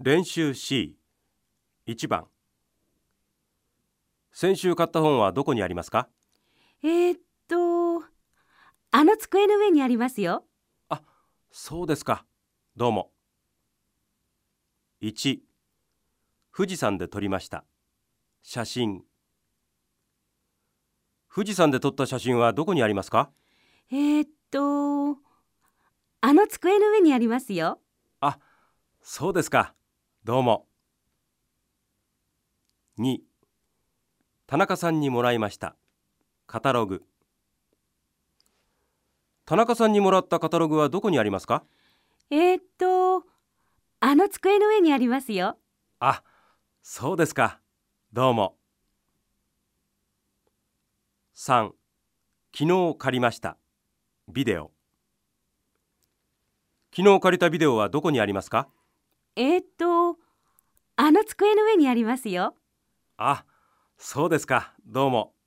練習 C1 番先週買った本はどこにありますか？えー、っと、あの机の上にありますよ。あ、そうですか。どうも。1富士山で撮りました。写真富士山で撮った写真はどこにありますか？えー、っと、あの机の上にありますよ。あ、そうですか。どうも。2田中さんにもらいました。カタログ田中さんにもらったカタログはどこにありますか？えー、っと、あの机の上にありますよ。あ、そうですか。どうも。3昨日借りました。ビデオ昨日借りたビデオはどこにありますか？えー、っと、机の上にありますよ。あ、そうですか。どうも。